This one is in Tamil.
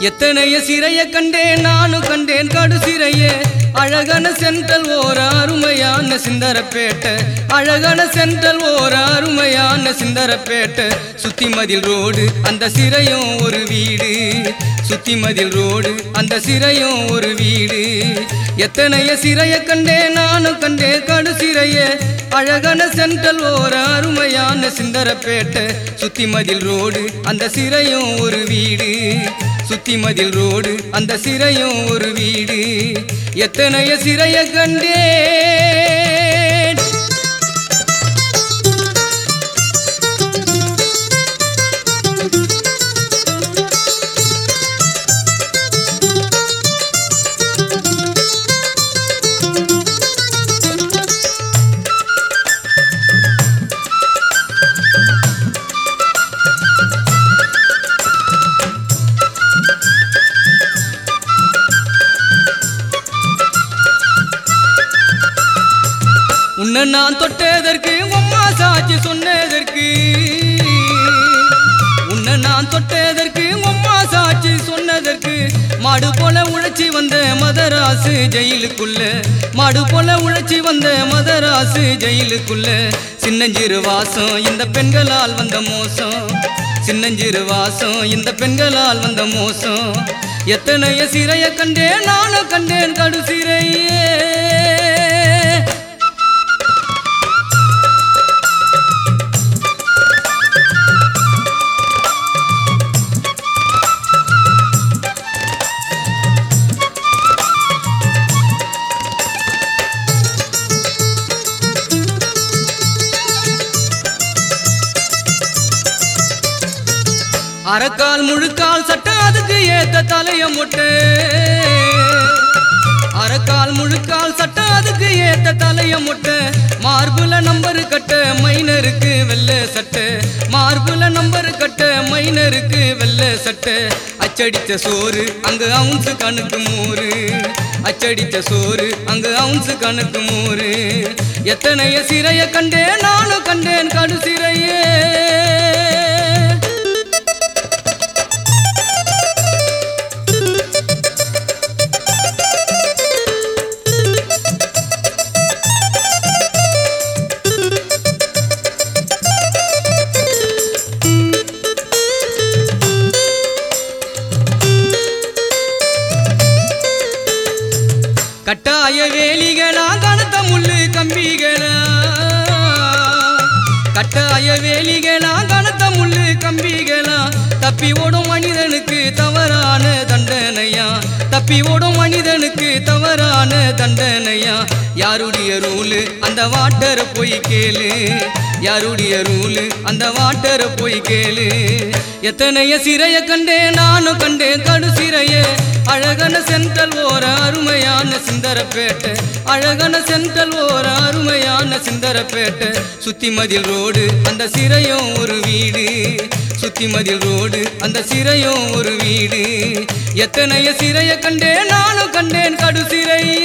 எத்தனைய சிறைய கண்டேன் நானும் கண்டேன் கடு சிறையே. அழகான சென்றல் ஓர் அருமையான சிந்தரப்பேட்டை. அழகான சென்றல் ஓர் அருமையான சிந்தரப்பேட்டை. சுத்தி மதில் ரோடு அந்த சிறையும் ஒரு வீடு. சுத்தி மதில் ரோடு அந்த சிறையும் ஒரு வீடு. எத்தனைய சிறைய கண்டேன் நானும் கண்டேன் கடு சிறையே. அழகான சென்றல் ஓர் அருமையான சிந்தரப்பேட்டை. சுத்தி மதில் ரோடு அந்த சிறையும் ஒரு வீடு. சுத்தி மதில் ரோடு அந்த சிறையும் ஒரு வீடு. எத்தனைய சிறைய கண்டே உன்னை நான் தொட்டதற்கு உம்மா சாட்சி சொன்னதற்கு. உன்னை நான் தொட்டதற்கு உம்மா சாட்சி சொன்னதற்கு. மாடு போல உழைச்சி வந்த மதராசு ஜெயிலுக்குள்ள மாடு போல உழைச்சி வந்த மதராசு ஜெயிலுக்குள்ள. சின்னஞ்சிறு வாசம் இந்த பெண்களால் வந்த மோசம். சின்னஞ்சிறு வாசம் இந்த பெண்களால் வந்த மோசம். எத்தனைய சிறைய கண்டேன் நானும் கண்டேன் கடு சிறையே அறக்கால் முழுக்கால் சட்டை அதுக்கு ஏத்த தலைய மொட்டு. அறக்கால் முழுக்கால் சட்டை அதுக்கு ஏத்த தலைய மொட்டு. மார்புல நம்பரு கட்ட மைனருக்கு வெள்ளை சட்டு. மார்புல நம்பரு கட்ட மைனருக்கு வெள்ளை சட்டு. அச்சடித்த சோறு அங்கு அவுன்சு கணக்கு மோறு அச்சடித்த சோறு அங்கு அவுன்சு கணக்கு மோறு எத்தனைய சிறைய கண்டேன் நானும் கண்டேன் கடு சிறையே. கட்டாய வேலிகளா கனத்த முள்ளு கம்பிகளா? கட்டாய வேலிகளா கனத்த முள்ளு கம்பிகளா? தப்பி ஓடும் மனிதனுக்கு தவறான தண்டனையா? தப்பி ஓடும் மனிதனுக்கு தவறான தண்டனையா? யாருடைய ரூலு? அந்த வாட்டரை போய் கேளு. யாருடைய ரூலு? அந்த வாட்டரை போய் கேளு. எத்தனைய சிறைய கண்டேன்? நானும் கண்டேன் கடு சிறைய. அழகன சென்ட்ரல் ஓர அருமையா சிந்தரப்பேட்டை. அழகன சென்ட்ரல் ஓர் அருமையான சிந்தரப்பேட்டை. சுத்தி மதில் ரோடு அந்த சிறையும் ஒரு வீடு. சுத்தி மதில் ரோடு அந்த சிறையும் ஒரு வீடு. எத்தனைய சிறைய கண்டேன்? நானும் கண்டேன் கடு சிறை